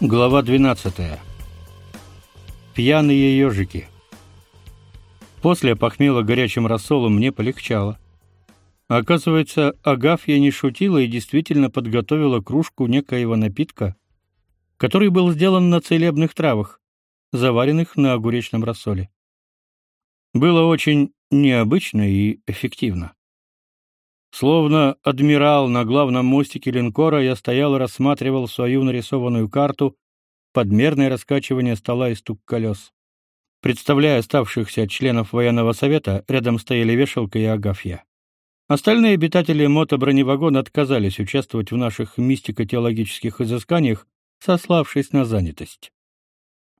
Глава 12. Пьяные ежики. После опохмела горячим рассолом мне полегчало. Оказывается, Агафья не шутила и действительно подготовила кружку некоего напитка, который был сделан на целебных травах, заваренных на огуречном рассоле. Было очень необычно и эффективно. Словно адмирал на главном мостике линкора я стоял и рассматривал свою нарисованную карту, подмерное раскачивание стола и стук колес. Представляя оставшихся членов военного совета, рядом стояли Вешалка и Агафья. Остальные обитатели мотоброневагона отказались участвовать в наших мистико-теологических изысканиях, сославшись на занятость.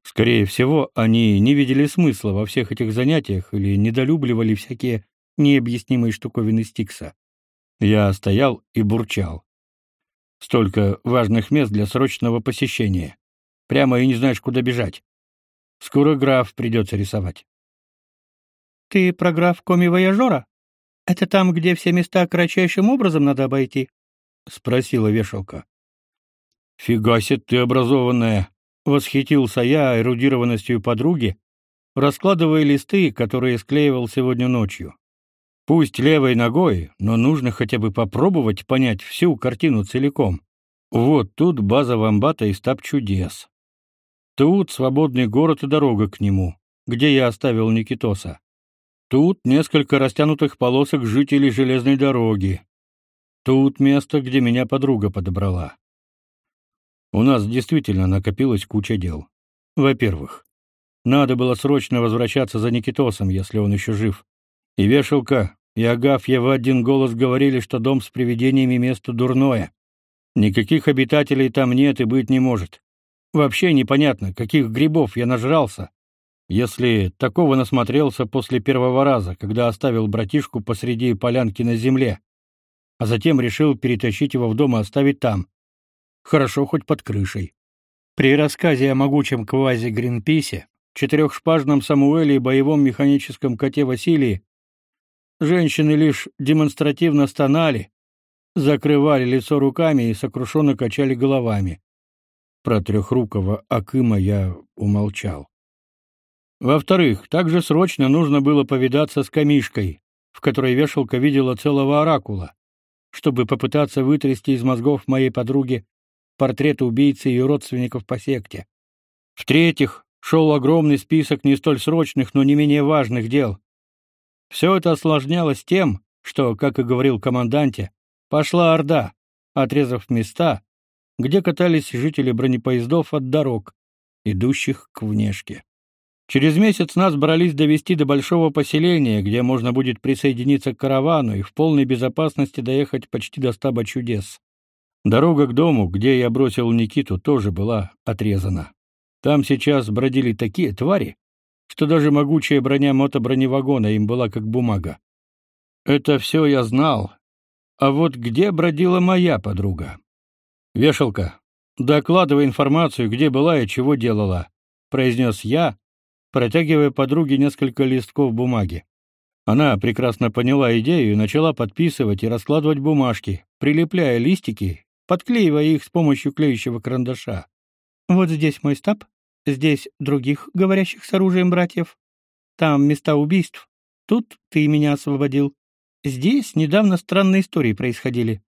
Скорее всего, они не видели смысла во всех этих занятиях или недолюбливали всякие необъяснимые штуковины Стикса. Я стоял и бурчал. Столько важных мест для срочного посещения. Прямо и не знаешь, куда бежать. Скоро граф придется рисовать. Ты про граф Коми-Вояжора? Это там, где все места кратчайшим образом надо обойти? спросила вешалка. Фига себе ты образованная, восхитился я эрудированностью подруги, раскладывая листы, которые склеивал сегодня ночью. Пусть левой ногой, но нужно хотя бы попробовать понять всю картину целиком. Вот тут база Вамбата и стаб чудес. Тут свободный город и дорога к нему, где я оставил Никитоса. Тут несколько растянутых полосок жителей железной дороги. Тут место, где меня подруга подобрала. У нас действительно накопилась куча дел. Во-первых, надо было срочно возвращаться за Никитосом, если он еще жив. И вешалка, и Агафья в один голос говорили, что дом с привидениями место дурное. Никаких обитателей там нет и быть не может. Вообще непонятно, каких грибов я нажрался, если такого насмотрелся после первого раза, когда оставил братишку посреди полянки на земле, а затем решил перетащить его в дом и оставить там. Хорошо хоть под крышей. При рассказе о могучем квази Гринписе, четырехшпажном Самуэле и боевом механическом коте Василии Женщины лишь демонстративно стонали, закрывали лицо руками и сокрушенно качали головами. Про трехрукого Акыма я умолчал. Во-вторых, также срочно нужно было повидаться с камишкой, в которой вешалка видела целого оракула, чтобы попытаться вытрясти из мозгов моей подруги портреты убийцы и ее родственников по секте. В-третьих, шел огромный список не столь срочных, но не менее важных дел. Все это осложнялось тем, что, как и говорил команданте, пошла орда, отрезав места, где катались жители бронепоездов от дорог, идущих к внешке. Через месяц нас брались довести до большого поселения, где можно будет присоединиться к каравану и в полной безопасности доехать почти до стаба чудес. Дорога к дому, где я бросил Никиту, тоже была отрезана. Там сейчас бродили такие твари, что даже могучая броня мотоброневагона им была как бумага. Это все я знал. А вот где бродила моя подруга? Вешалка, докладывай информацию, где была и чего делала, произнес я, протягивая подруге несколько листков бумаги. Она прекрасно поняла идею и начала подписывать и раскладывать бумажки, прилепляя листики, подклеивая их с помощью клеящего карандаша. Вот здесь мой стаб, Здесь других говорящих с оружием братьев. Там места убийств. Тут ты меня освободил. Здесь недавно странные истории происходили.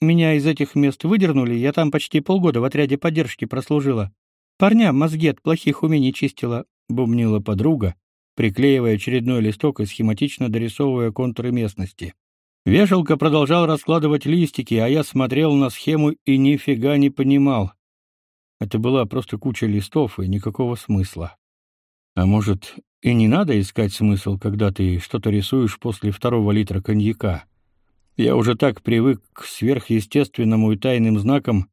Меня из этих мест выдернули, я там почти полгода в отряде поддержки прослужила. Парня мозги от плохих умений чистила, бубнила подруга, приклеивая очередной листок и схематично дорисовывая контуры местности. Вешалка продолжал раскладывать листики, а я смотрел на схему и нифига не понимал. Это была просто куча листов и никакого смысла. А может, и не надо искать смысл, когда ты что-то рисуешь после второго литра коньяка? Я уже так привык к сверхъестественному и тайным знакам,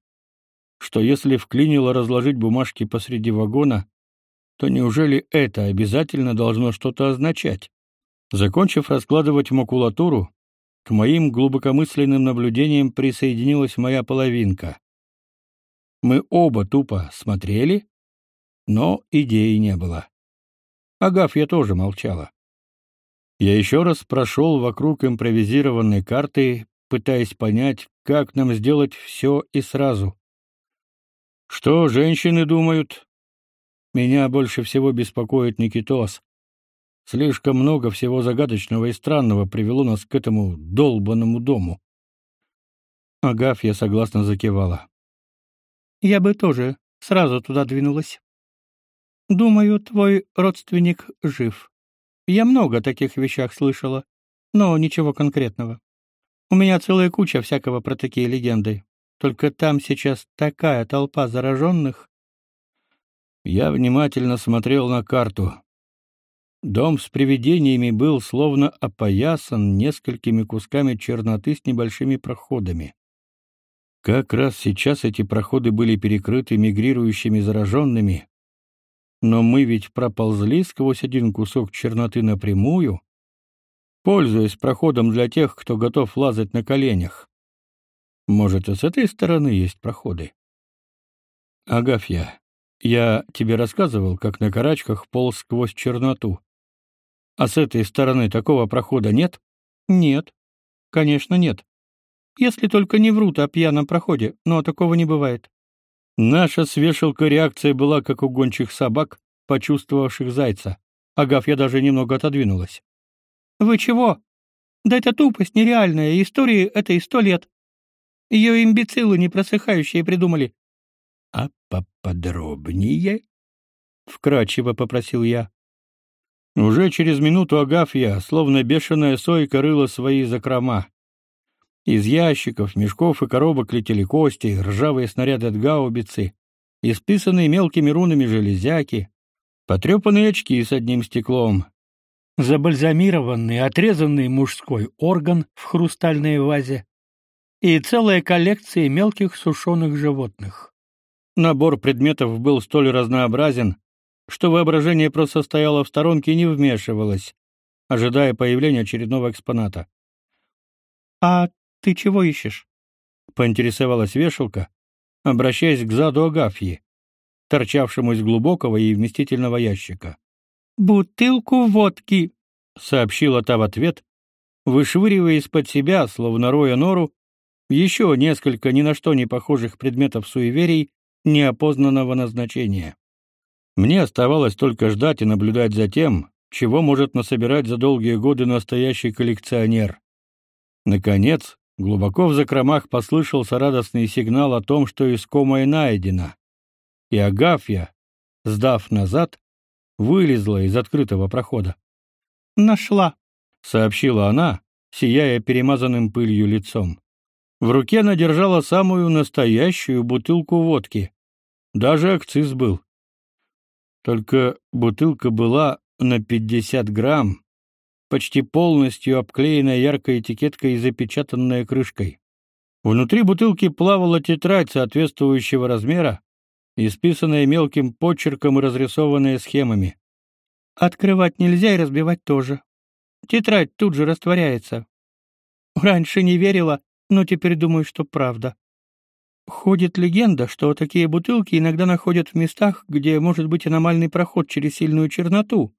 что если вклинило разложить бумажки посреди вагона, то неужели это обязательно должно что-то означать? Закончив раскладывать макулатуру, к моим глубокомысленным наблюдениям присоединилась моя половинка. Мы оба тупо смотрели, но идеи не было. Агафья тоже молчала. Я еще раз прошел вокруг импровизированной карты, пытаясь понять, как нам сделать все и сразу. Что женщины думают? Меня больше всего беспокоит Никитос. Слишком много всего загадочного и странного привело нас к этому долбанному дому. Агафья согласно закивала. Я бы тоже сразу туда двинулась. Думаю, твой родственник жив. Я много о таких вещах слышала, но ничего конкретного. У меня целая куча всякого про такие легенды. Только там сейчас такая толпа зараженных. Я внимательно смотрел на карту. Дом с привидениями был словно опоясан несколькими кусками черноты с небольшими проходами. Как раз сейчас эти проходы были перекрыты мигрирующими зараженными, но мы ведь проползли сквозь один кусок черноты напрямую, пользуясь проходом для тех, кто готов лазать на коленях. Может, и с этой стороны есть проходы. Агафья, я тебе рассказывал, как на карачках полз сквозь черноту. А с этой стороны такого прохода нет? Нет. Конечно, нет. Если только не врут о пьяном проходе, но такого не бывает. Наша с вешалкой реакция была как у гончих собак, почувствовавших зайца. Агафья даже немного отодвинулась. «Вы чего? Да это тупость нереальная, истории этой сто лет. Ее имбецилы непросыхающие придумали». «А поподробнее?» — вкратчиво попросил я. Уже через минуту Агафья, словно бешеная сойка, рыла свои закрома. Из ящиков, мешков и коробок летели кости, ржавые снаряды от гаубицы, исписанные мелкими рунами железяки, потрепанные очки с одним стеклом, забальзамированный, отрезанный мужской орган в хрустальной вазе и целая коллекция мелких сушеных животных. Набор предметов был столь разнообразен, что воображение просто стояло в сторонке и не вмешивалось, ожидая появления очередного экспоната. «А ты чего ищешь? поинтересовалась вешалка, обращаясь к заду Агафьи, торчавшему из глубокого и вместительного ящика. Бутылку водки, сообщила та в ответ, вышвыривая из-под себя, словно роя нору, еще несколько ни на что не похожих предметов суеверий неопознанного назначения. Мне оставалось только ждать и наблюдать за тем, чего может насобирать за долгие годы настоящий коллекционер. Наконец, Глубоко в закромах послышался радостный сигнал о том, что искомое найдено. И Агафья, сдав назад, вылезла из открытого прохода. «Нашла», — сообщила она, сияя перемазанным пылью лицом. В руке она держала самую настоящую бутылку водки. Даже акциз был. Только бутылка была на пятьдесят грамм, почти полностью обклеенная яркой этикеткой и запечатанная крышкой. Внутри бутылки плавала тетрадь соответствующего размера, исписанная мелким почерком и разрисованная схемами. Открывать нельзя и разбивать тоже. Тетрадь тут же растворяется. Раньше не верила, но теперь думаю, что правда. Ходит легенда, что такие бутылки иногда находят в местах, где может быть аномальный проход через сильную черноту,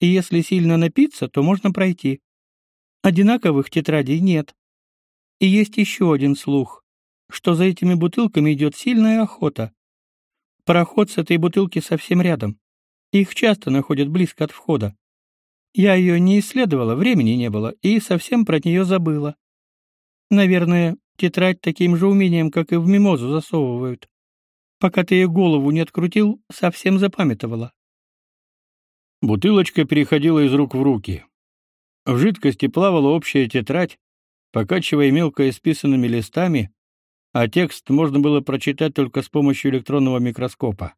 и если сильно напиться, то можно пройти. Одинаковых тетрадей нет. И есть еще один слух, что за этими бутылками идет сильная охота. Пароход с этой бутылки совсем рядом. Их часто находят близко от входа. Я ее не исследовала, времени не было, и совсем про нее забыла. Наверное, тетрадь таким же умением, как и в мимозу засовывают. Пока ты ее голову не открутил, совсем запамятовала. Бутылочка переходила из рук в руки. В жидкости плавала общая тетрадь, покачивая мелко исписанными листами, а текст можно было прочитать только с помощью электронного микроскопа.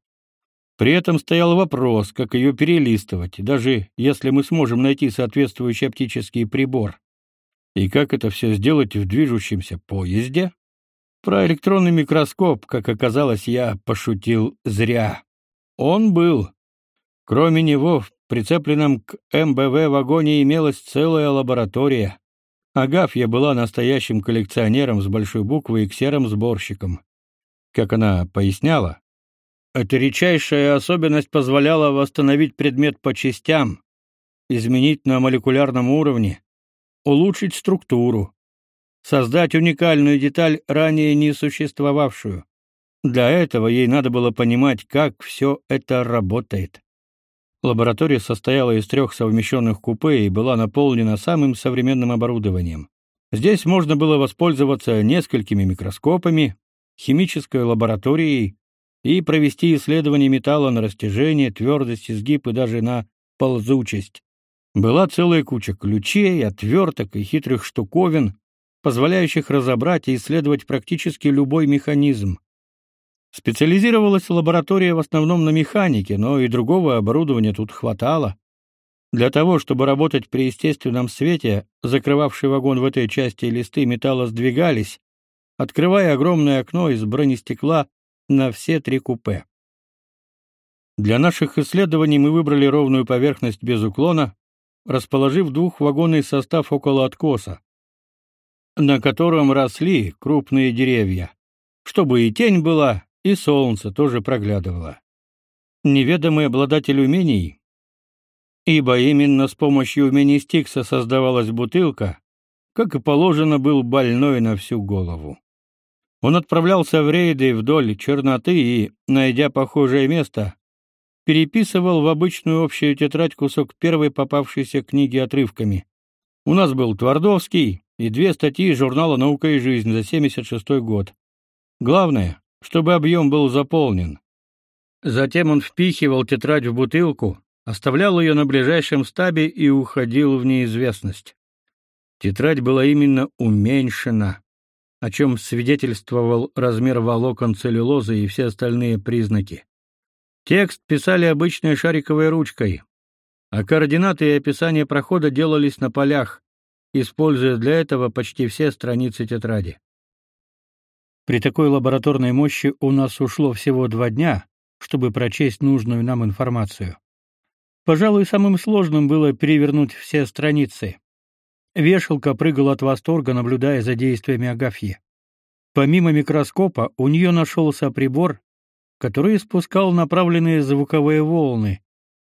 При этом стоял вопрос, как ее перелистывать, даже если мы сможем найти соответствующий оптический прибор. И как это все сделать в движущемся поезде? Про электронный микроскоп, как оказалось, я пошутил зря. Он был, Кроме него, в прицепленном к МБВ вагоне имелась целая лаборатория. Агафья была настоящим коллекционером с большой буквы и ксером сборщиком. Как она поясняла, эта редчайшая особенность позволяла восстановить предмет по частям, изменить на молекулярном уровне, улучшить структуру, создать уникальную деталь, ранее не существовавшую. Для этого ей надо было понимать, как все это работает. Лаборатория состояла из трех совмещенных купе и была наполнена самым современным оборудованием. Здесь можно было воспользоваться несколькими микроскопами, химической лабораторией и провести исследование металла на растяжение, твердость, изгиб и даже на ползучесть. Была целая куча ключей, отверток и хитрых штуковин, позволяющих разобрать и исследовать практически любой механизм. Специализировалась лаборатория в основном на механике, но и другого оборудования тут хватало. Для того, чтобы работать при естественном свете, закрывавший вагон в этой части листы металла сдвигались, открывая огромное окно из бронестекла на все три купе. Для наших исследований мы выбрали ровную поверхность без уклона, расположив двухвагонный состав около откоса, на котором росли крупные деревья, чтобы и тень была, и солнце тоже проглядывало. Неведомый обладатель умений, ибо именно с помощью умений Стикса создавалась бутылка, как и положено, был больной на всю голову. Он отправлялся в рейды вдоль черноты и, найдя похожее место, переписывал в обычную общую тетрадь кусок первой попавшейся книги отрывками. У нас был Твардовский и две статьи журнала «Наука и жизнь» за 76 год. Главное, чтобы объем был заполнен. Затем он впихивал тетрадь в бутылку, оставлял ее на ближайшем стабе и уходил в неизвестность. Тетрадь была именно уменьшена о чем свидетельствовал размер волокон целлюлозы и все остальные признаки. Текст писали обычной шариковой ручкой, а координаты и описание прохода делались на полях, используя для этого почти все страницы тетради. При такой лабораторной мощи у нас ушло всего два дня, чтобы прочесть нужную нам информацию. Пожалуй, самым сложным было перевернуть все страницы. Вешалка прыгала от восторга, наблюдая за действиями Агафьи. Помимо микроскопа, у нее нашелся прибор, который испускал направленные звуковые волны,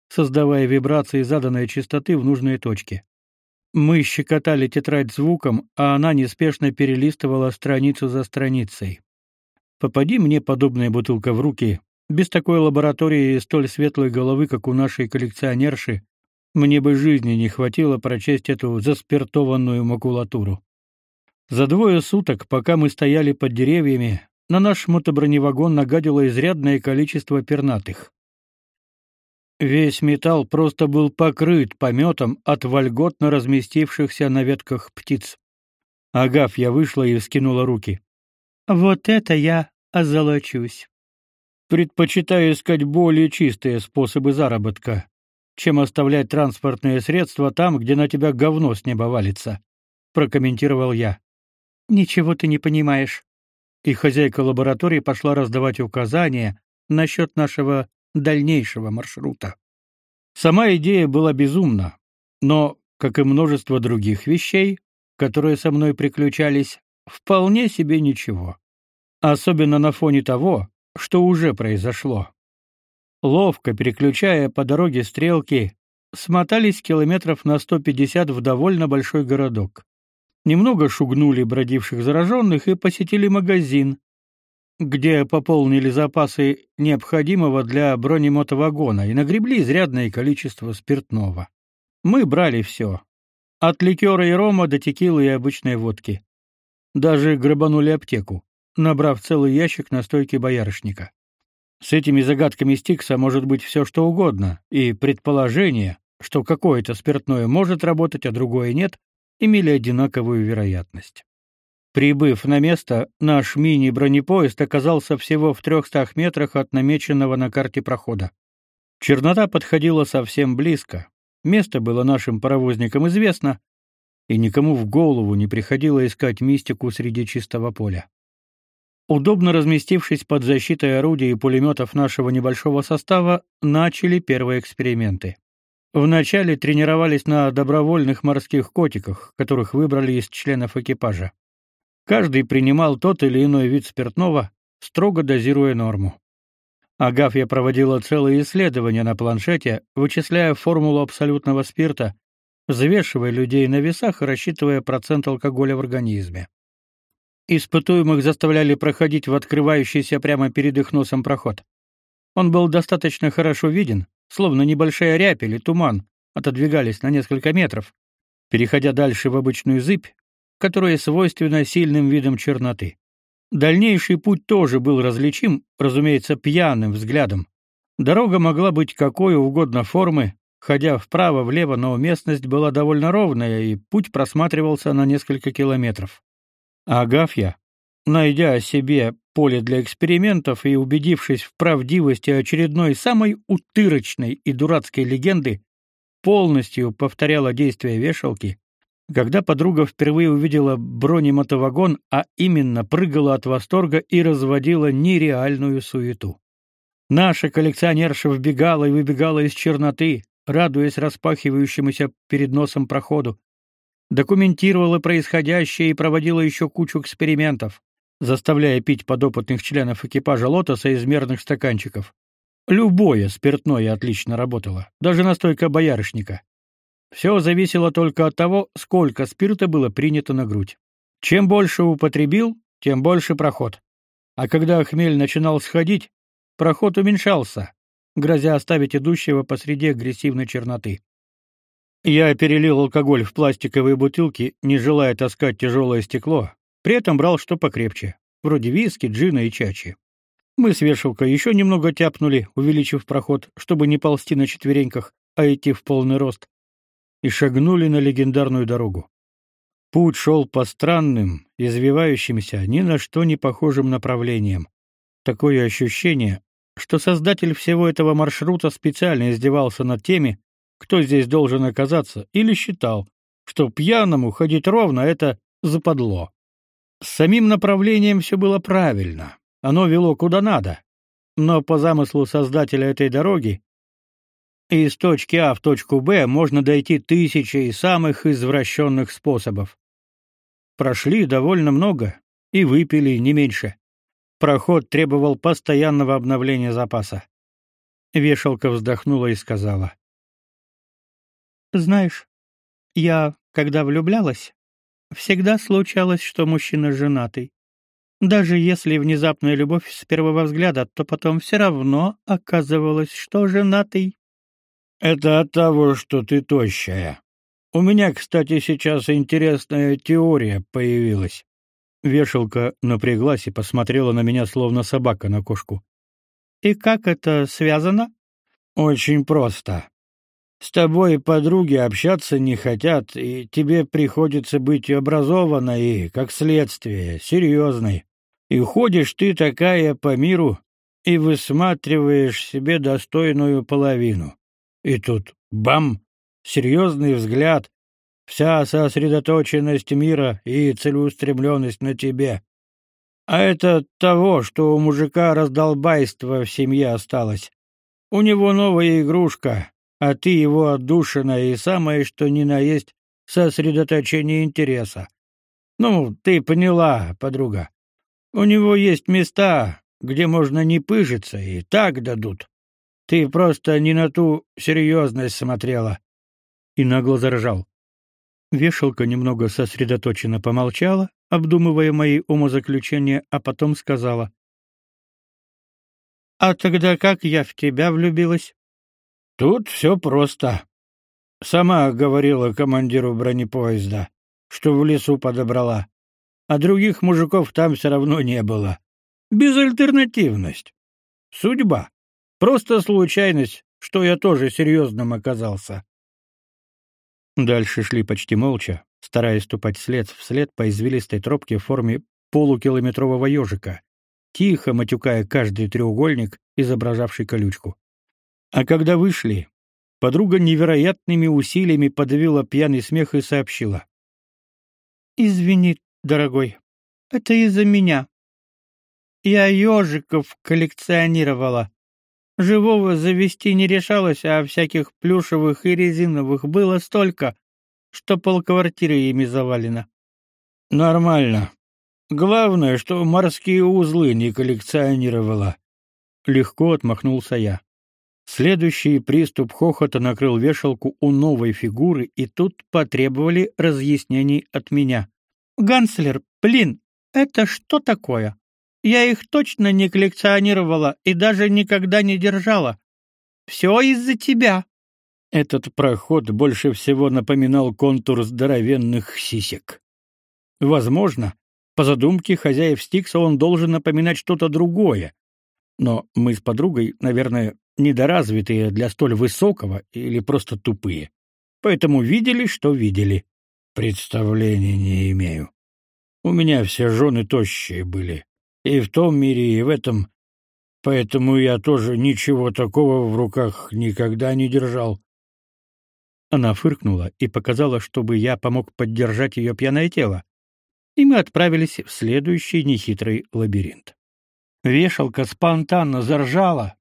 создавая вибрации заданной частоты в нужные точки. Мы щекотали тетрадь звуком, а она неспешно перелистывала страницу за страницей. Попади мне подобная бутылка в руки, без такой лаборатории и столь светлой головы, как у нашей коллекционерши, мне бы жизни не хватило прочесть эту заспиртованную макулатуру. За двое суток, пока мы стояли под деревьями, на наш мотоброневагон нагадило изрядное количество пернатых. Весь металл просто был покрыт пометом от вольготно разместившихся на ветках птиц. Агафья вышла и вскинула руки. «Вот это я озолочусь. Предпочитаю искать более чистые способы заработка, чем оставлять транспортные средства там, где на тебя говно с неба валится, прокомментировал я. Ничего ты не понимаешь. И хозяйка лаборатории пошла раздавать указания насчет нашего дальнейшего маршрута. Сама идея была безумна, но, как и множество других вещей, которые со мной приключались, вполне себе ничего. Особенно на фоне того, что уже произошло ловко переключая по дороге стрелки, смотались километров на 150 в довольно большой городок. Немного шугнули бродивших зараженных и посетили магазин, где пополнили запасы необходимого для бронемотовагона и нагребли изрядное количество спиртного. Мы брали все. От ликера и рома до текилы и обычной водки. Даже грабанули аптеку, набрав целый ящик настойки боярышника. С этими загадками Стикса может быть все что угодно, и предположение, что какое-то спиртное может работать, а другое нет, имели одинаковую вероятность. Прибыв на место, наш мини-бронепоезд оказался всего в трехстах метрах от намеченного на карте прохода. Чернота подходила совсем близко. Место было нашим паровозникам известно, и никому в голову не приходило искать мистику среди чистого поля. Удобно разместившись под защитой орудий и пулеметов нашего небольшого состава, начали первые эксперименты. Вначале тренировались на добровольных морских котиках, которых выбрали из членов экипажа. Каждый принимал тот или иной вид спиртного, строго дозируя норму. Агафья проводила целые исследования на планшете, вычисляя формулу абсолютного спирта, взвешивая людей на весах и рассчитывая процент алкоголя в организме. Испытуемых заставляли проходить в открывающийся прямо перед их носом проход. Он был достаточно хорошо виден, словно небольшая рябь или туман, отодвигались на несколько метров, переходя дальше в обычную зыбь, которая свойственна сильным видам черноты. Дальнейший путь тоже был различим, разумеется, пьяным взглядом. Дорога могла быть какой угодно формы, ходя вправо-влево, но местность была довольно ровная, и путь просматривался на несколько километров. Агафья, найдя себе поле для экспериментов и убедившись в правдивости очередной самой утырочной и дурацкой легенды, полностью повторяла действия вешалки, когда подруга впервые увидела бронемотовагон, а именно прыгала от восторга и разводила нереальную суету. Наша коллекционерша вбегала и выбегала из черноты, радуясь распахивающемуся перед носом проходу, документировала происходящее и проводила еще кучу экспериментов, заставляя пить подопытных членов экипажа «Лотоса» из стаканчиков. Любое спиртное отлично работало, даже настойка боярышника. Все зависело только от того, сколько спирта было принято на грудь. Чем больше употребил, тем больше проход. А когда хмель начинал сходить, проход уменьшался, грозя оставить идущего посреди агрессивной черноты. Я перелил алкоголь в пластиковые бутылки, не желая таскать тяжелое стекло, при этом брал что покрепче, вроде виски, джина и чачи. Мы с вешалкой еще немного тяпнули, увеличив проход, чтобы не ползти на четвереньках, а идти в полный рост, и шагнули на легендарную дорогу. Путь шел по странным, извивающимся, ни на что не похожим направлениям. Такое ощущение, что создатель всего этого маршрута специально издевался над теми, кто здесь должен оказаться, или считал, что пьяному ходить ровно — это западло. С самим направлением все было правильно, оно вело куда надо, но по замыслу создателя этой дороги из точки А в точку Б можно дойти тысячей самых извращенных способов. Прошли довольно много и выпили не меньше. Проход требовал постоянного обновления запаса. Вешалка вздохнула и сказала: знаешь, я, когда влюблялась, всегда случалось, что мужчина женатый. Даже если внезапная любовь с первого взгляда, то потом все равно оказывалось, что женатый. Это от того, что ты тощая. У меня, кстати, сейчас интересная теория появилась. Вешалка напряглась и посмотрела на меня словно собака на кошку. И как это связано? Очень просто. С тобой подруги общаться не хотят, и тебе приходится быть образованной и, как следствие, серьезной. И ходишь ты такая по миру и высматриваешь себе достойную половину. И тут бам, серьезный взгляд, вся сосредоточенность мира и целеустремленность на тебе. А это того, что у мужика раздолбайство в семье осталось. У него новая игрушка, а ты его отдушина и самое что ни на есть сосредоточение интереса. Ну, ты поняла, подруга. У него есть места, где можно не пыжиться, и так дадут. Ты просто не на ту серьезность смотрела. И нагло заржал. Вешалка немного сосредоточенно помолчала, обдумывая мои умозаключения, а потом сказала: "А тогда как я в тебя влюбилась?" Тут все просто. Сама говорила командиру бронепоезда, что в лесу подобрала, а других мужиков там все равно не было. Безальтернативность. Судьба. Просто случайность, что я тоже серьезным оказался. Дальше шли почти молча, стараясь ступать след в след по извилистой тропке в форме полукилометрового ежика, тихо матюкая каждый треугольник, изображавший колючку. А когда вышли, подруга невероятными усилиями подавила пьяный смех и сообщила: "Извини, дорогой. Это из-за меня. Я ежиков коллекционировала. Живого завести не решалась, а всяких плюшевых и резиновых было столько, что полквартиры ими завалено. Нормально. Главное, что морские узлы не коллекционировала. Легко отмахнулся я. Следующий приступ хохота накрыл вешалку у новой фигуры, и тут потребовали разъяснений от меня. «Ганслер, блин, Это что такое? Я их точно не коллекционировала и даже никогда не держала. Все из-за тебя. Этот проход больше всего напоминал контур здоровенных сисек. Возможно, по задумке хозяев Стикса он должен напоминать что-то другое. Но мы с подругой, наверное, недоразвитые для столь высокого или просто тупые. Поэтому видели, что видели. Представления не имею. У меня все жены тощие были. И в том мире, и в этом. Поэтому я тоже ничего такого в руках никогда не держал. Она фыркнула и показала, чтобы я помог поддержать ее пьяное тело. И мы отправились в следующий нехитрый лабиринт. Вешалка спонтанно заржала.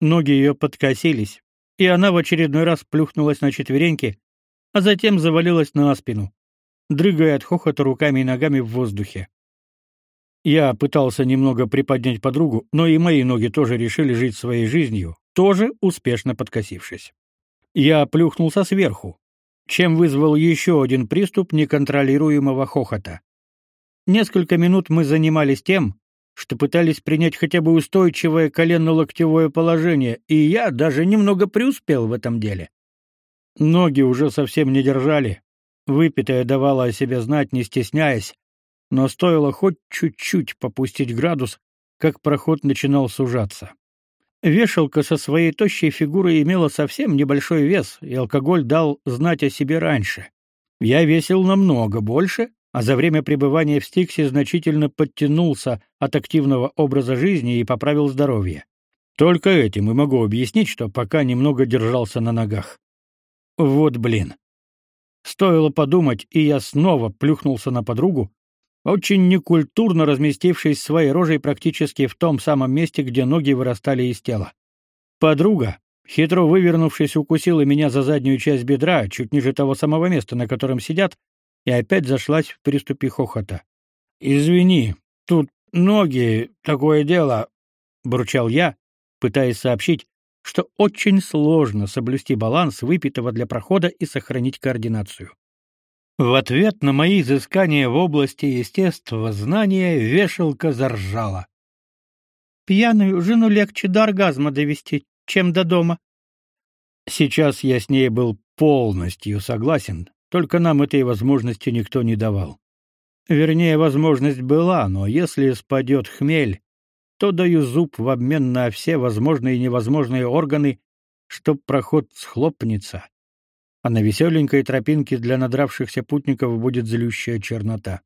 Ноги ее подкосились, и она в очередной раз плюхнулась на четвереньки, а затем завалилась на спину, дрыгая от хохота руками и ногами в воздухе. Я пытался немного приподнять подругу, но и мои ноги тоже решили жить своей жизнью, тоже успешно подкосившись. Я плюхнулся сверху, чем вызвал еще один приступ неконтролируемого хохота. Несколько минут мы занимались тем, что пытались принять хотя бы устойчивое коленно-локтевое положение, и я даже немного преуспел в этом деле. Ноги уже совсем не держали, выпитое давало о себе знать, не стесняясь, но стоило хоть чуть-чуть попустить градус, как проход начинал сужаться. Вешалка со своей тощей фигурой имела совсем небольшой вес, и алкоголь дал знать о себе раньше. Я весил намного больше, а за время пребывания в Стиксе значительно подтянулся от активного образа жизни и поправил здоровье. Только этим и могу объяснить, что пока немного держался на ногах. Вот блин. Стоило подумать, и я снова плюхнулся на подругу, очень некультурно разместившись своей рожей практически в том самом месте, где ноги вырастали из тела. Подруга, хитро вывернувшись, укусила меня за заднюю часть бедра, чуть ниже того самого места, на котором сидят, и опять зашлась в приступе хохота. «Извини, тут ноги, такое дело», — бурчал я, пытаясь сообщить, что очень сложно соблюсти баланс выпитого для прохода и сохранить координацию. В ответ на мои изыскания в области естествознания вешалка заржала. Пьяную жену легче до оргазма довести, чем до дома. Сейчас я с ней был полностью согласен, только нам этой возможности никто не давал. Вернее, возможность была, но если спадет хмель, то даю зуб в обмен на все возможные и невозможные органы, чтоб проход схлопнется а на веселенькой тропинке для надравшихся путников будет злющая чернота.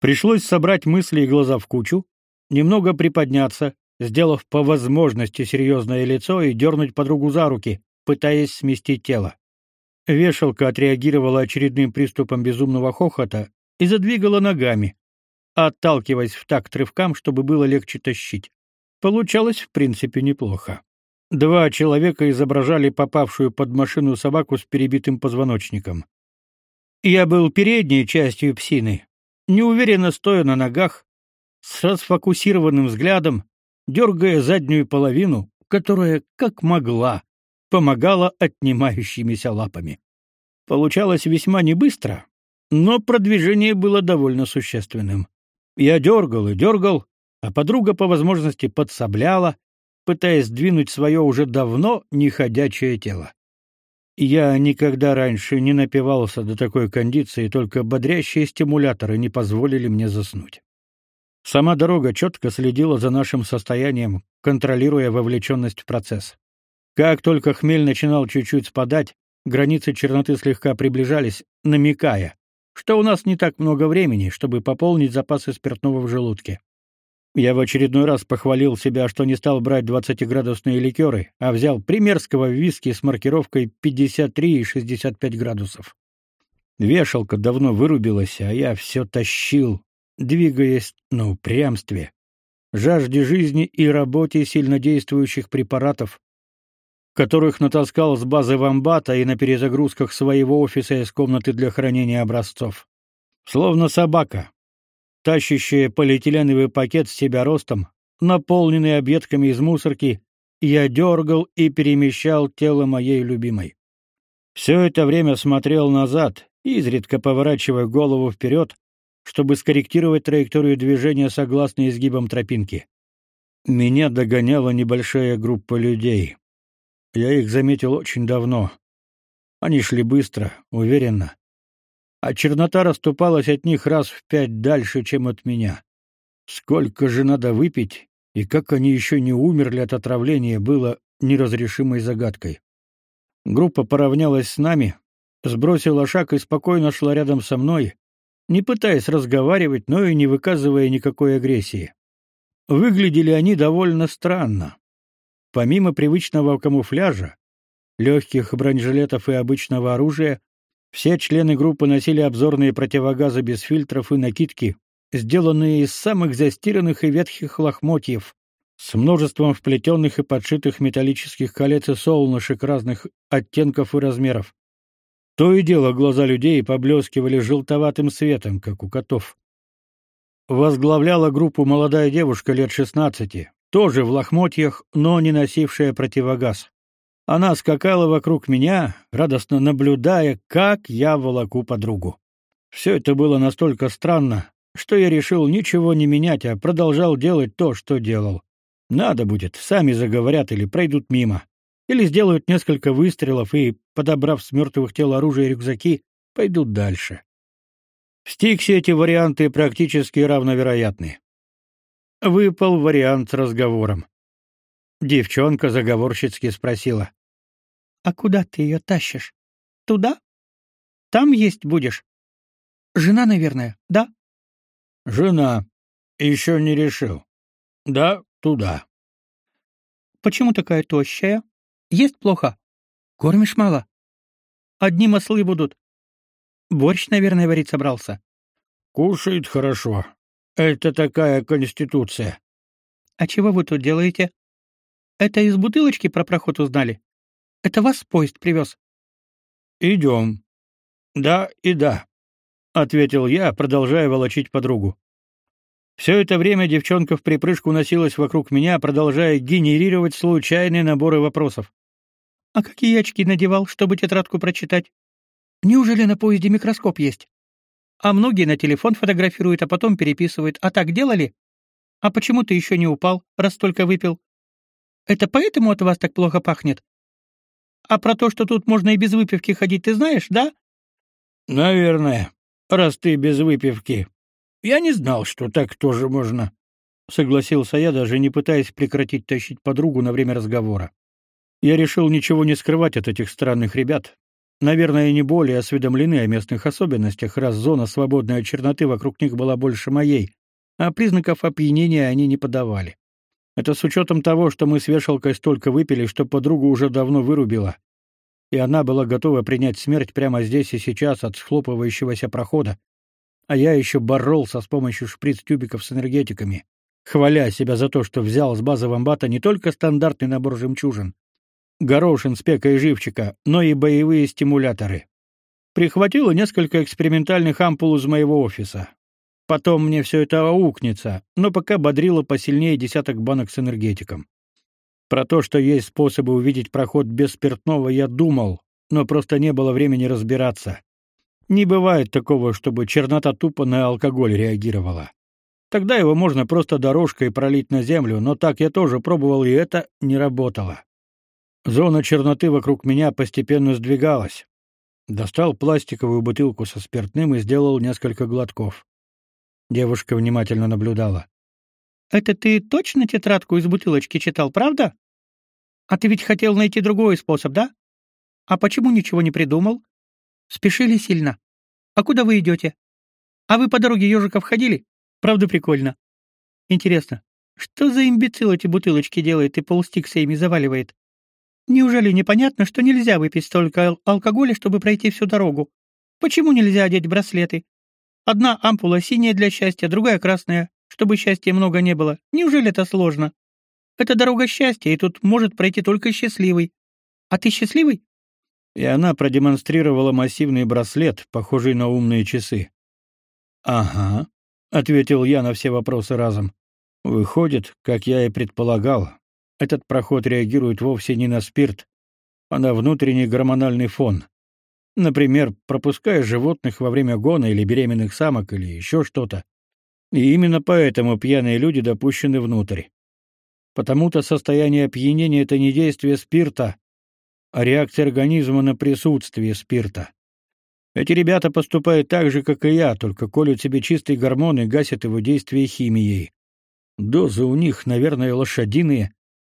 Пришлось собрать мысли и глаза в кучу, немного приподняться, сделав по возможности серьезное лицо и дернуть подругу за руки, пытаясь сместить тело. Вешалка отреагировала очередным приступом безумного хохота и задвигала ногами, отталкиваясь в такт рывкам, чтобы было легче тащить. Получалось, в принципе, неплохо. Два человека изображали попавшую под машину собаку с перебитым позвоночником. Я был передней частью псины, неуверенно стоя на ногах, с расфокусированным взглядом, дергая заднюю половину, которая, как могла, помогала отнимающимися лапами. Получалось весьма небыстро, но продвижение было довольно существенным. Я дергал и дергал, а подруга по возможности подсобляла, пытаясь сдвинуть свое уже давно неходячее тело. Я никогда раньше не напивался до такой кондиции, только бодрящие стимуляторы не позволили мне заснуть. Сама дорога четко следила за нашим состоянием, контролируя вовлеченность в процесс. Как только хмель начинал чуть-чуть спадать, границы черноты слегка приближались, намекая, что у нас не так много времени, чтобы пополнить запасы спиртного в желудке. Я в очередной раз похвалил себя, что не стал брать двадцатиградусные ликеры, а взял примерского виски с маркировкой 53 и 65 градусов. Вешалка давно вырубилась, а я все тащил, двигаясь на упрямстве, жажде жизни и работе сильнодействующих препаратов, которых натаскал с базы Вамбата и на перезагрузках своего офиса из комнаты для хранения образцов. Словно собака, тащащая полиэтиленовый пакет с себя ростом, наполненный объедками из мусорки, я дергал и перемещал тело моей любимой. Все это время смотрел назад, изредка поворачивая голову вперед, чтобы скорректировать траекторию движения согласно изгибам тропинки. Меня догоняла небольшая группа людей. Я их заметил очень давно. Они шли быстро, уверенно. А чернота расступалась от них раз в пять дальше, чем от меня. Сколько же надо выпить, и как они еще не умерли от отравления, было неразрешимой загадкой. Группа поравнялась с нами, сбросила шаг и спокойно шла рядом со мной, не пытаясь разговаривать, но и не выказывая никакой агрессии. Выглядели они довольно странно. Помимо привычного камуфляжа, легких бронежилетов и обычного оружия, все члены группы носили обзорные противогазы без фильтров и накидки, сделанные из самых застиранных и ветхих лохмотьев, с множеством вплетенных и подшитых металлических колец и солнышек разных оттенков и размеров. То и дело глаза людей поблескивали желтоватым светом, как у котов. Возглавляла группу молодая девушка лет шестнадцати, тоже в лохмотьях, но не носившая противогаз. Она скакала вокруг меня, радостно наблюдая, как я волоку подругу. Все это было настолько странно, что я решил ничего не менять, а продолжал делать то, что делал. Надо будет, сами заговорят или пройдут мимо или сделают несколько выстрелов и, подобрав с мертвых тел оружие и рюкзаки, пойдут дальше. В Стиксе эти варианты практически равновероятны. Выпал вариант с разговором. Девчонка заговорщицки спросила. «А куда ты ее тащишь? Туда? Там есть будешь? Жена, наверное, да?» «Жена. Еще не решил. Да, туда». «Почему такая тощая?» Есть плохо? Кормишь мало? Одни маслы будут. Борщ, наверное, варить собрался. Кушает хорошо. Это такая конституция. А чего вы тут делаете? Это из бутылочки про проход узнали? Это вас поезд привез?» «Идем». «Да и да», — ответил я, продолжая волочить подругу. Все это время девчонка в припрыжку носилась вокруг меня, продолжая генерировать случайные наборы вопросов. А какие очки надевал, чтобы тетрадку прочитать? Неужели на поезде микроскоп есть? А многие на телефон фотографируют, а потом переписывают. А так делали? А почему ты еще не упал, раз только выпил? Это поэтому от вас так плохо пахнет? А про то, что тут можно и без выпивки ходить, ты знаешь, да? Наверное, раз ты без выпивки. Я не знал, что так тоже можно, согласился я, даже не пытаясь прекратить тащить подругу на время разговора. Я решил ничего не скрывать от этих странных ребят. Наверное, они более осведомлены о местных особенностях, раз зона свободной от черноты вокруг них была больше моей, а признаков опьянения они не подавали. Это с учетом того, что мы с вешалкой столько выпили, что подругу уже давно вырубила, и она была готова принять смерть прямо здесь и сейчас от схлопывающегося прохода, а я еще боролся с помощью шприц-тюбиков с энергетиками, хваля себя за то, что взял с базы вамбата не только стандартный набор жемчужин, горошин, спека и живчика, но и боевые стимуляторы. Прихватила несколько экспериментальных ампул из моего офиса. Потом мне все это аукнется, но пока бодрила посильнее десяток банок с энергетиком. Про то, что есть способы увидеть проход без спиртного, я думал, но просто не было времени разбираться. Не бывает такого, чтобы чернота тупо на алкоголь реагировала. Тогда его можно просто дорожкой пролить на землю, но так я тоже пробовал, и это не работало. Зона черноты вокруг меня постепенно сдвигалась. Достал пластиковую бутылку со спиртным и сделал несколько глотков. Девушка внимательно наблюдала. «Это ты точно тетрадку из бутылочки читал, правда? А ты ведь хотел найти другой способ, да? А почему ничего не придумал? Спешили сильно. А куда вы идете? А вы по дороге ежиков ходили? Правда прикольно. Интересно, что за имбецил эти бутылочки делает и полстикса ими заваливает? Неужели непонятно, что нельзя выпить столько ал алкоголя, чтобы пройти всю дорогу? Почему нельзя одеть браслеты? Одна ампула синяя для счастья, другая красная, чтобы счастья много не было. Неужели это сложно? Это дорога счастья, и тут может пройти только счастливый. А ты счастливый? и она продемонстрировала массивный браслет, похожий на умные часы. «Ага», — ответил я на все вопросы разом. «Выходит, как я и предполагал, этот проход реагирует вовсе не на спирт, а на внутренний гормональный фон. Например, пропуская животных во время гона или беременных самок или еще что-то. И именно поэтому пьяные люди допущены внутрь. Потому-то состояние опьянения — это не действие спирта, а реакция организма на присутствие спирта. Эти ребята поступают так же, как и я, только колют себе чистые гормоны и гасят его действие химией. Дозы у них, наверное, лошадиные,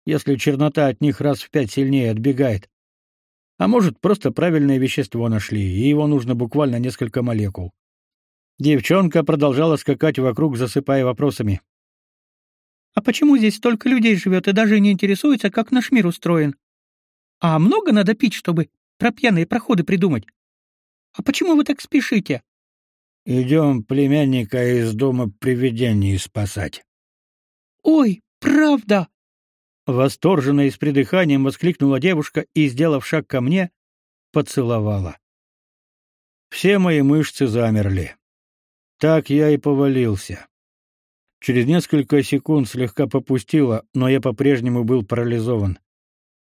если чернота от них раз в пять сильнее отбегает. А может, просто правильное вещество нашли, и его нужно буквально несколько молекул. Девчонка продолжала скакать вокруг, засыпая вопросами. А почему здесь столько людей живет и даже не интересуется, как наш мир устроен? А много надо пить, чтобы про пьяные проходы придумать? А почему вы так спешите? Идем племянника из дома привидений спасать. Ой, правда? Восторженно и с придыханием воскликнула девушка и, сделав шаг ко мне, поцеловала. Все мои мышцы замерли. Так я и повалился. Через несколько секунд слегка попустило, но я по-прежнему был парализован.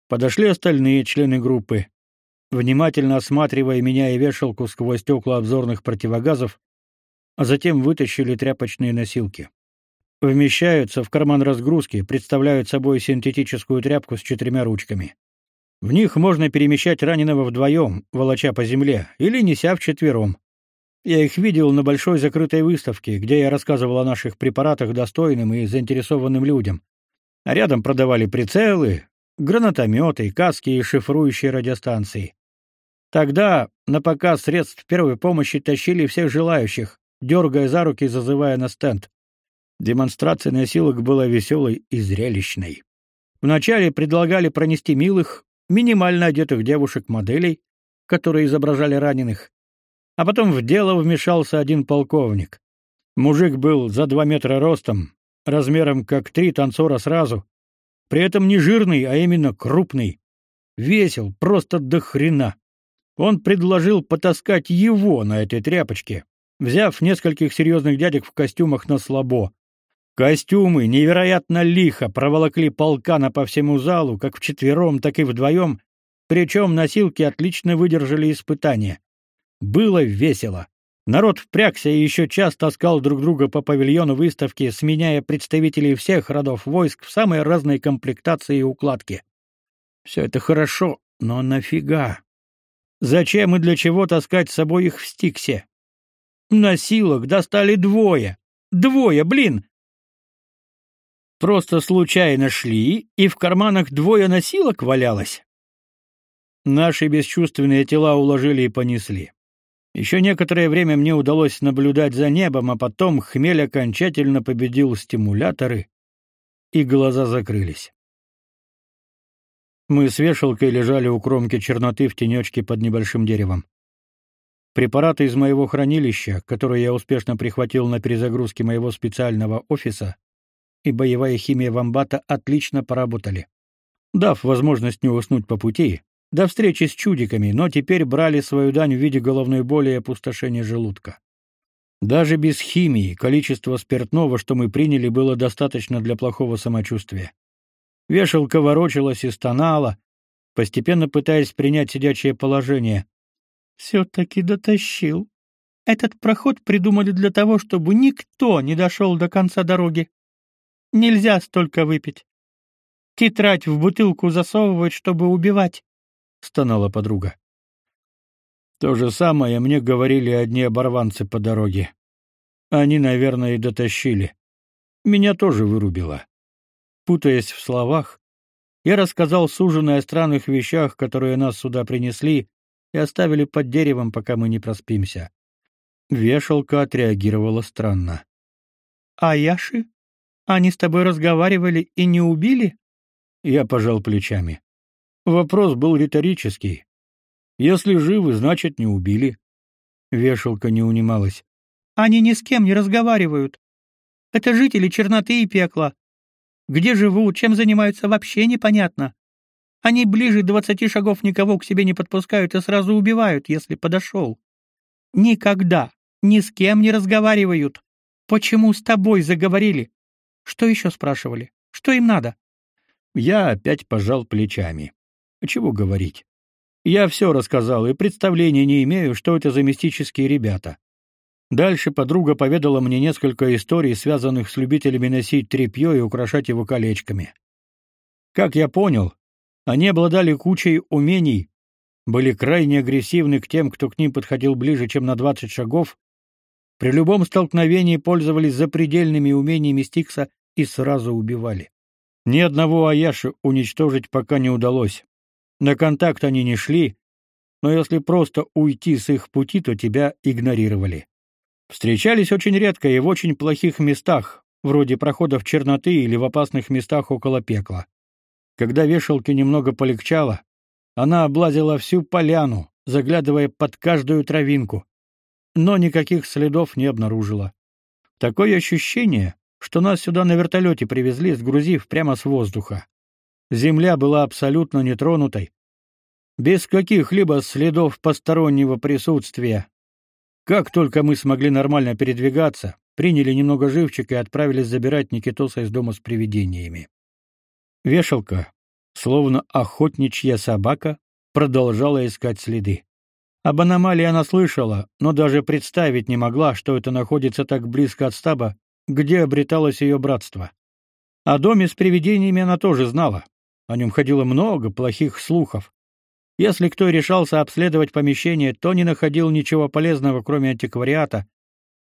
Подошли остальные члены группы. Внимательно осматривая меня и вешалку сквозь стекла обзорных противогазов, а затем вытащили тряпочные носилки вмещаются в карман разгрузки, представляют собой синтетическую тряпку с четырьмя ручками. В них можно перемещать раненого вдвоем, волоча по земле, или неся вчетвером. Я их видел на большой закрытой выставке, где я рассказывал о наших препаратах достойным и заинтересованным людям. А рядом продавали прицелы, гранатометы, каски и шифрующие радиостанции. Тогда на показ средств первой помощи тащили всех желающих, дергая за руки и зазывая на стенд. Демонстрация носилок была веселой и зрелищной. Вначале предлагали пронести милых, минимально одетых девушек-моделей, которые изображали раненых. А потом в дело вмешался один полковник. Мужик был за два метра ростом, размером как три танцора сразу. При этом не жирный, а именно крупный. Весил просто до хрена. Он предложил потаскать его на этой тряпочке, взяв нескольких серьезных дядек в костюмах на слабо. Костюмы невероятно лихо проволокли полкана по всему залу, как вчетвером, так и вдвоем, причем носилки отлично выдержали испытания. Было весело. Народ впрягся и еще час таскал друг друга по павильону выставки, сменяя представителей всех родов войск в самые разные комплектации и укладки. Все это хорошо, но нафига? Зачем и для чего таскать с собой их в Стиксе? Носилок достали двое. Двое, блин! Просто случайно шли, и в карманах двое носилок валялось. Наши бесчувственные тела уложили и понесли. Еще некоторое время мне удалось наблюдать за небом, а потом хмель окончательно победил стимуляторы, и глаза закрылись. Мы с вешалкой лежали у кромки черноты в тенечке под небольшим деревом. Препараты из моего хранилища, которые я успешно прихватил на перезагрузке моего специального офиса, и боевая химия вамбата отлично поработали. Дав возможность не уснуть по пути, до встречи с чудиками, но теперь брали свою дань в виде головной боли и опустошения желудка. Даже без химии количество спиртного, что мы приняли, было достаточно для плохого самочувствия. Вешалка ворочалась и стонала, постепенно пытаясь принять сидячее положение. «Все-таки дотащил. Этот проход придумали для того, чтобы никто не дошел до конца дороги. Нельзя столько выпить. Тетрадь в бутылку засовывать, чтобы убивать, стонала подруга. То же самое мне говорили одни оборванцы по дороге. Они, наверное, и дотащили. Меня тоже вырубило. Путаясь в словах, я рассказал суженой о странных вещах, которые нас сюда принесли и оставили под деревом, пока мы не проспимся. Вешалка отреагировала странно. А Яши? Они с тобой разговаривали и не убили? Я пожал плечами. Вопрос был риторический. Если живы, значит, не убили. Вешалка не унималась. Они ни с кем не разговаривают. Это жители черноты и пекла. Где живут, чем занимаются, вообще непонятно. Они ближе двадцати шагов никого к себе не подпускают и сразу убивают, если подошел. Никогда ни с кем не разговаривают. Почему с тобой заговорили? Что еще спрашивали? Что им надо? Я опять пожал плечами. Чего говорить? Я все рассказал и представления не имею, что это за мистические ребята. Дальше подруга поведала мне несколько историй, связанных с любителями носить тряпье и украшать его колечками. Как я понял, они обладали кучей умений, были крайне агрессивны к тем, кто к ним подходил ближе, чем на 20 шагов, при любом столкновении пользовались запредельными умениями Стикса и сразу убивали. Ни одного Аяши уничтожить пока не удалось. На контакт они не шли, но если просто уйти с их пути, то тебя игнорировали. Встречались очень редко и в очень плохих местах, вроде проходов черноты или в опасных местах около пекла. Когда вешалке немного полегчало, она облазила всю поляну, заглядывая под каждую травинку, но никаких следов не обнаружила. Такое ощущение, что нас сюда на вертолете привезли, сгрузив прямо с воздуха. Земля была абсолютно нетронутой, без каких-либо следов постороннего присутствия. Как только мы смогли нормально передвигаться, приняли немного живчика и отправились забирать Никитоса из дома с привидениями. Вешалка, словно охотничья собака, продолжала искать следы. Об аномалии она слышала, но даже представить не могла, что это находится так близко от стаба, где обреталось ее братство. О доме с привидениями она тоже знала. О нем ходило много плохих слухов. Если кто решался обследовать помещение, то не находил ничего полезного, кроме антиквариата,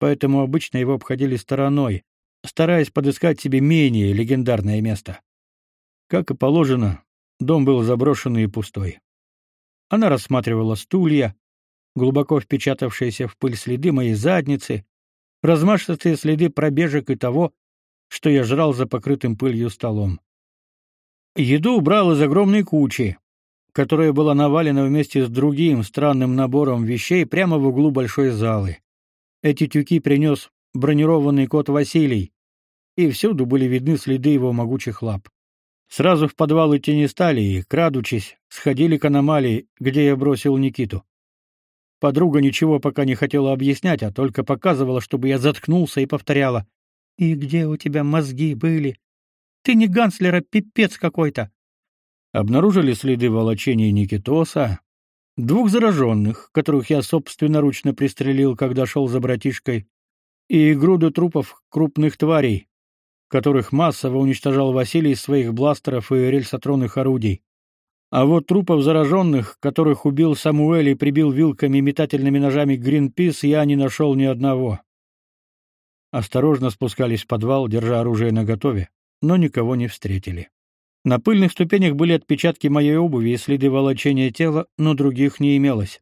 поэтому обычно его обходили стороной, стараясь подыскать себе менее легендарное место. Как и положено, дом был заброшенный и пустой. Она рассматривала стулья, глубоко впечатавшиеся в пыль следы моей задницы, размашистые следы пробежек и того, что я жрал за покрытым пылью столом. Еду убрал из огромной кучи, которая была навалена вместе с другим странным набором вещей прямо в углу большой залы. Эти тюки принес бронированный кот Василий, и всюду были видны следы его могучих лап. Сразу в подвал идти не стали и, крадучись, сходили к аномалии, где я бросил Никиту. Подруга ничего пока не хотела объяснять, а только показывала, чтобы я заткнулся и повторяла. «И где у тебя мозги были? Ты не ганслера, пипец какой-то. Обнаружили следы волочения Никитоса, двух зараженных, которых я собственноручно пристрелил, когда шел за братишкой, и груду трупов крупных тварей, которых массово уничтожал Василий из своих бластеров и рельсотронных орудий. А вот трупов зараженных, которых убил Самуэль и прибил вилками и метательными ножами Гринпис, я не нашел ни одного. Осторожно спускались в подвал, держа оружие наготове но никого не встретили. На пыльных ступенях были отпечатки моей обуви и следы волочения тела, но других не имелось.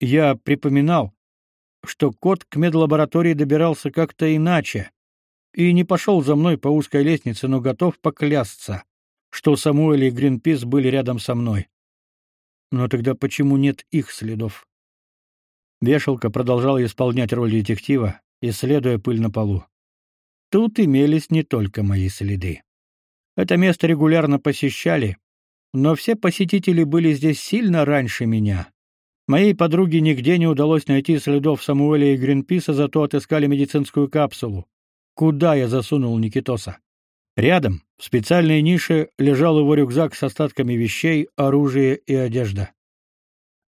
Я припоминал, что кот к медлаборатории добирался как-то иначе и не пошел за мной по узкой лестнице, но готов поклясться, что Самуэль и Гринпис были рядом со мной. Но тогда почему нет их следов? Вешалка продолжала исполнять роль детектива, исследуя пыль на полу. Тут имелись не только мои следы. Это место регулярно посещали, но все посетители были здесь сильно раньше меня. Моей подруге нигде не удалось найти следов Самуэля и Гринписа, зато отыскали медицинскую капсулу. Куда я засунул Никитоса? Рядом, в специальной нише, лежал его рюкзак с остатками вещей, оружия и одежда.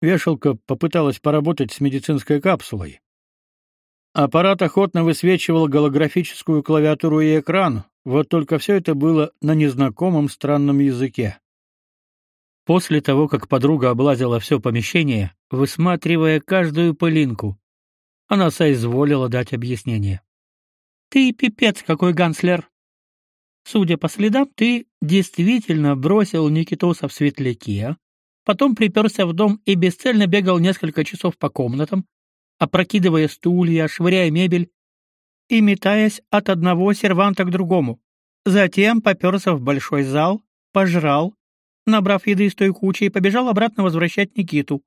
Вешалка попыталась поработать с медицинской капсулой, Аппарат охотно высвечивал голографическую клавиатуру и экран, вот только все это было на незнакомом странном языке. После того, как подруга облазила все помещение, высматривая каждую пылинку, она соизволила дать объяснение. «Ты пипец какой, ганслер! Судя по следам, ты действительно бросил Никитоса в светляке, потом приперся в дом и бесцельно бегал несколько часов по комнатам, опрокидывая стулья, швыряя мебель и метаясь от одного серванта к другому. Затем поперся в большой зал, пожрал, набрав еды из той кучи, и побежал обратно возвращать Никиту.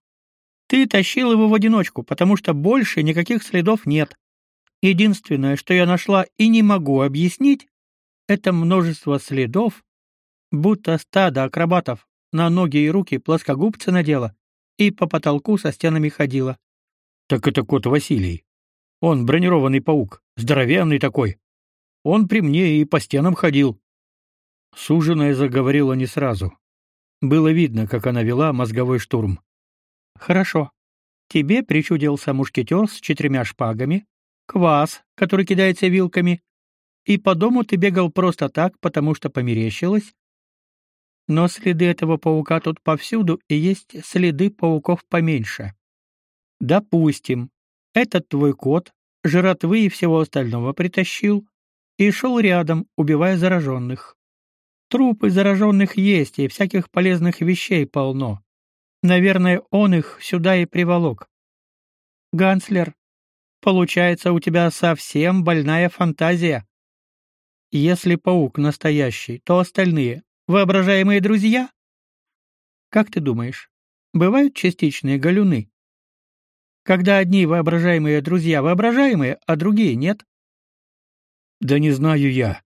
Ты тащил его в одиночку, потому что больше никаких следов нет. Единственное, что я нашла и не могу объяснить, это множество следов, будто стадо акробатов на ноги и руки плоскогубцы надела и по потолку со стенами ходила. Так это кот Василий. Он бронированный паук, здоровенный такой. Он при мне и по стенам ходил. Суженая заговорила не сразу. Было видно, как она вела мозговой штурм. Хорошо. Тебе причудился мушкетер с четырьмя шпагами, квас, который кидается вилками, и по дому ты бегал просто так, потому что померещилось. Но следы этого паука тут повсюду, и есть следы пауков поменьше. Допустим, этот твой кот жратвы и всего остального притащил и шел рядом, убивая зараженных. Трупы зараженных есть, и всяких полезных вещей полно. Наверное, он их сюда и приволок. Ганслер, получается, у тебя совсем больная фантазия. Если паук настоящий, то остальные — воображаемые друзья? Как ты думаешь, бывают частичные галюны? Когда одни воображаемые друзья воображаемые, а другие нет? Да не знаю я.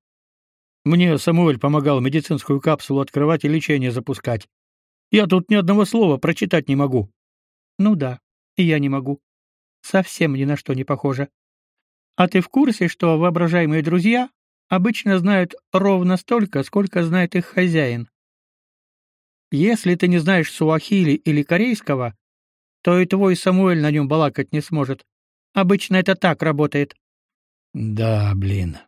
Мне Самуэль помогал медицинскую капсулу открывать и лечение запускать. Я тут ни одного слова прочитать не могу. Ну да, и я не могу. Совсем ни на что не похоже. А ты в курсе, что воображаемые друзья обычно знают ровно столько, сколько знает их хозяин? Если ты не знаешь суахили или корейского, то и твой Самуэль на нем балакать не сможет. Обычно это так работает. Да, блин.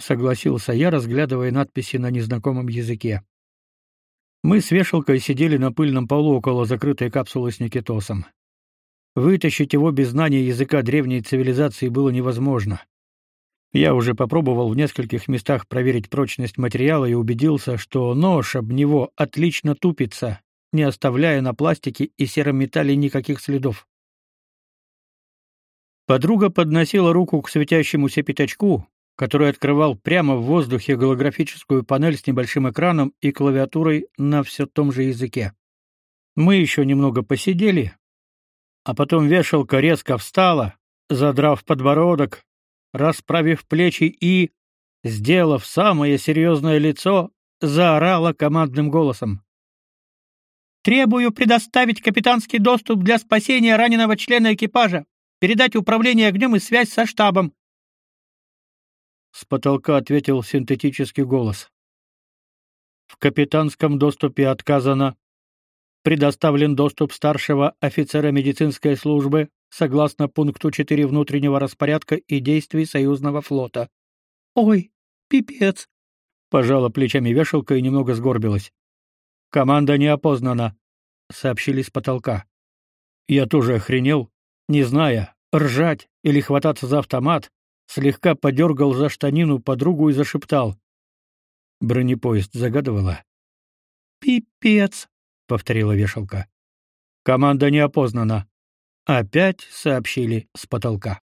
Согласился я, разглядывая надписи на незнакомом языке. Мы с вешалкой сидели на пыльном полу около закрытой капсулы с Никитосом. Вытащить его без знания языка древней цивилизации было невозможно. Я уже попробовал в нескольких местах проверить прочность материала и убедился, что нож об него отлично тупится, не оставляя на пластике и сером металле никаких следов. Подруга подносила руку к светящемуся пятачку, который открывал прямо в воздухе голографическую панель с небольшим экраном и клавиатурой на все том же языке. Мы еще немного посидели, а потом вешалка резко встала, задрав подбородок, расправив плечи и, сделав самое серьезное лицо, заорала командным голосом. Требую предоставить капитанский доступ для спасения раненого члена экипажа, передать управление огнем и связь со штабом. С потолка ответил синтетический голос. В капитанском доступе отказано. Предоставлен доступ старшего офицера медицинской службы согласно пункту 4 внутреннего распорядка и действий союзного флота. Ой, пипец. Пожала плечами вешалка и немного сгорбилась. Команда не опознана, сообщили с потолка. Я тоже охренел, не зная, ржать или хвататься за автомат, слегка подергал за штанину подругу и зашептал. Бронепоезд загадывала. «Пипец», — повторила вешалка. «Команда не опознана». Опять сообщили с потолка.